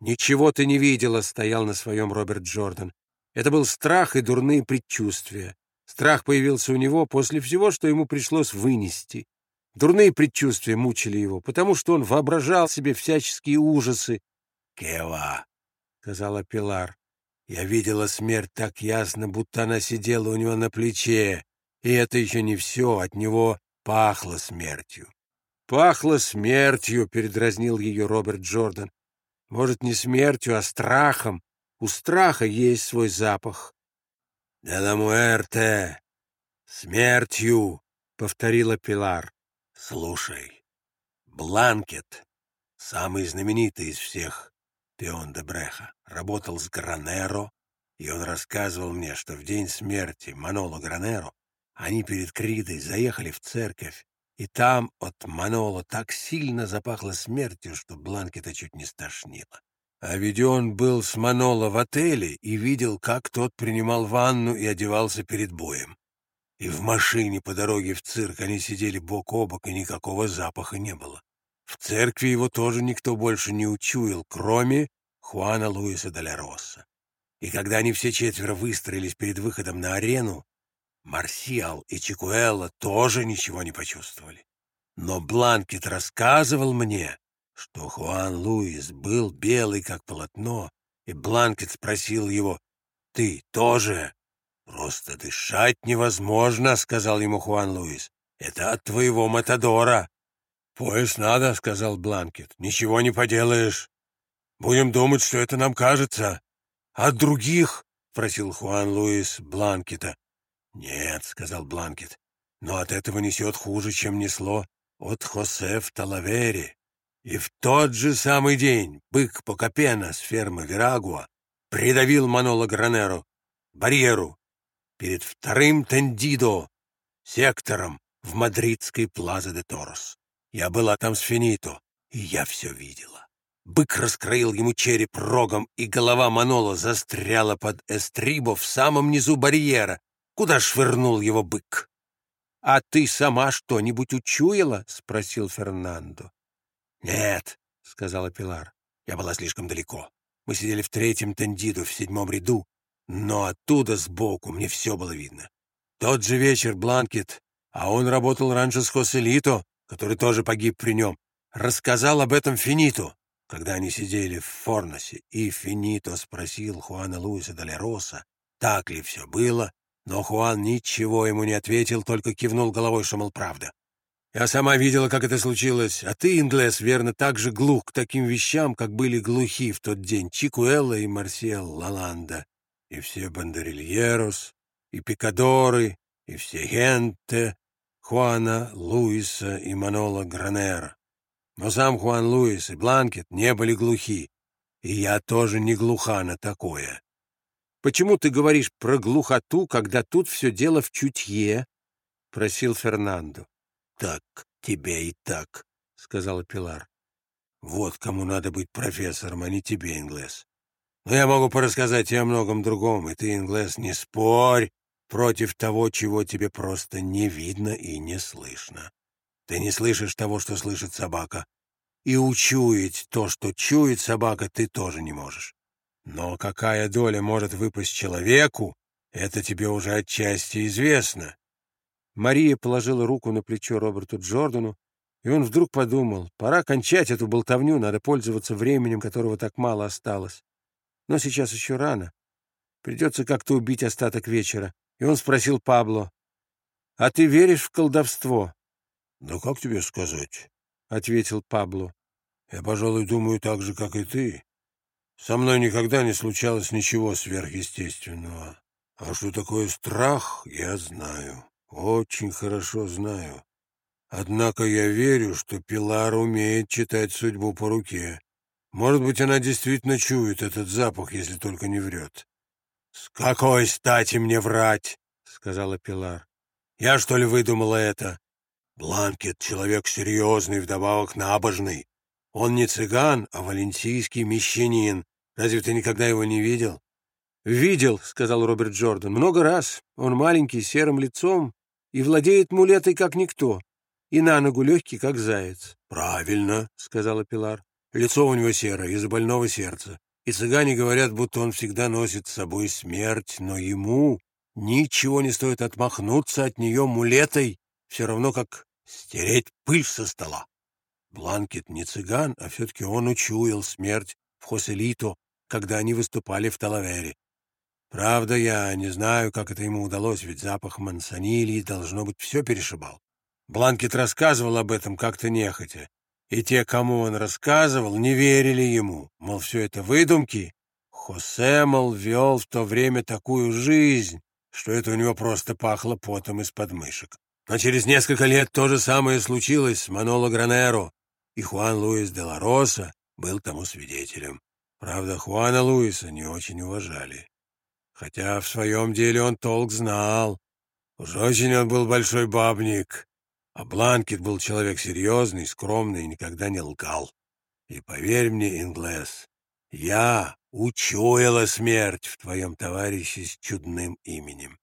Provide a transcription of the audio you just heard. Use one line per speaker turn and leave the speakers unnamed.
«Ничего ты не видела», — стоял на своем Роберт Джордан. Это был страх и дурные предчувствия. Страх появился у него после всего, что ему пришлось вынести. Дурные предчувствия мучили его, потому что он воображал себе всяческие ужасы. «Кева», — сказала Пилар, — «я видела смерть так ясно, будто она сидела у него на плече, и это еще не все, от него пахло смертью». «Пахло смертью», — передразнил ее Роберт Джордан. «Может, не смертью, а страхом. У страха есть свой запах». «De la muerte! Смертью!» — повторила Пилар. Слушай, Бланкет, самый знаменитый из всех пион де Бреха, работал с Гранеро, и он рассказывал мне, что в день смерти Маноло Гранеро они перед Кридой заехали в церковь, и там от Маноло так сильно запахло смертью, что Бланкета чуть не стошнило. А ведь он был с Маноло в отеле и видел, как тот принимал ванну и одевался перед боем. И в машине по дороге в цирк они сидели бок о бок, и никакого запаха не было. В церкви его тоже никто больше не учуял, кроме Хуана Луиса де Росса. И когда они все четверо выстроились перед выходом на арену, Марсиал и Чикуэлла тоже ничего не почувствовали. Но Бланкет рассказывал мне, что Хуан Луис был белый, как полотно, и Бланкет спросил его, «Ты тоже?» «Просто дышать невозможно», — сказал ему Хуан Луис. «Это от твоего матадора». «Пояс надо», — сказал Бланкет. «Ничего не поделаешь. Будем думать, что это нам кажется. От других?» — просил Хуан Луис Бланкета. «Нет», — сказал Бланкет, — «но от этого несет хуже, чем несло от Хосе в Талавере». И в тот же самый день бык Покапена с фермы Верагуа придавил Манола Гранеру барьеру перед вторым Тендидо, сектором в мадридской Плаза де Торос. Я была там с Финито, и я все видела. Бык раскроил ему череп рогом, и голова Манола застряла под эстрибо в самом низу барьера, куда швырнул его бык. — А ты сама что-нибудь учуяла? — спросил Фернандо. — Нет, — сказала Пилар, — я была слишком далеко. Мы сидели в третьем тендиду, в седьмом ряду, но оттуда сбоку мне все было видно. Тот же вечер Бланкет, а он работал раньше с Хоселито, который тоже погиб при нем, рассказал об этом Финито, когда они сидели в Форносе, и Финито спросил Хуана Луиса Далероса, так ли все было, но Хуан ничего ему не ответил, только кивнул головой, что, мол, правда. Я сама видела, как это случилось, а ты, Инглес, верно, так же глух к таким вещам, как были глухи в тот день Чикуэлла и Марсиал Лаланда и все бандерильерос, и пикадоры, и все генте Хуана, Луиса и Манола Гранера. Но сам Хуан Луис и Бланкет не были глухи, и я тоже не глуха на такое. «Почему ты говоришь про глухоту, когда тут все дело в чутье?» — просил Фернандо. «Так тебе и так», — сказала Пилар. «Вот кому надо быть профессором, а не тебе, Инглес. Но я могу порассказать тебе о многом другом, и ты, Инглес, не спорь против того, чего тебе просто не видно и не слышно. Ты не слышишь того, что слышит собака, и учуять то, что чует собака, ты тоже не можешь. Но какая доля может выпасть человеку, это тебе уже отчасти известно. Мария положила руку на плечо Роберту Джордану, и он вдруг подумал, пора кончать эту болтовню, надо пользоваться временем, которого так мало осталось. Но сейчас еще рано. Придется как-то убить остаток вечера. И он спросил Пабло, «А ты веришь в колдовство?» «Да как тебе сказать?» — ответил Пабло. «Я, пожалуй, думаю так же, как и ты. Со мной никогда не случалось ничего сверхъестественного. А что такое страх, я знаю. Очень хорошо знаю. Однако я верю, что Пилар умеет читать судьбу по руке. Может быть, она действительно чует этот запах, если только не врет. — С какой стати мне врать? — сказала Пилар. — Я, что ли, выдумала это? Бланкет — человек серьезный, вдобавок набожный. Он не цыган, а валенсийский мещанин. Разве ты никогда его не видел? — Видел, — сказал Роберт Джордан, — много раз. Он маленький, серым лицом и владеет мулетой, как никто, и на ногу легкий, как заяц. — Правильно, — сказала Пилар. Лицо у него серое из-за больного сердца. И цыгане говорят, будто он всегда носит с собой смерть, но ему ничего не стоит отмахнуться от нее мулетой, все равно как стереть пыль со стола. Бланкет не цыган, а все-таки он учуял смерть в Хоселито, когда они выступали в Талавере. Правда, я не знаю, как это ему удалось, ведь запах мансонилии, должно быть, все перешибал. Бланкет рассказывал об этом как-то нехотя, и те, кому он рассказывал, не верили ему, мол, все это выдумки. Хосе, мол, вел в то время такую жизнь, что это у него просто пахло потом из подмышек. Но через несколько лет то же самое случилось с Маноло Гранеро, и Хуан Луис де ла был тому свидетелем. Правда, Хуана Луиса не очень уважали. Хотя в своем деле он толк знал. Уж очень он был большой бабник. А Бланкет был человек серьезный, скромный и никогда не лгал. И поверь мне, Инглес, я учуяла смерть в твоем товарище с чудным именем.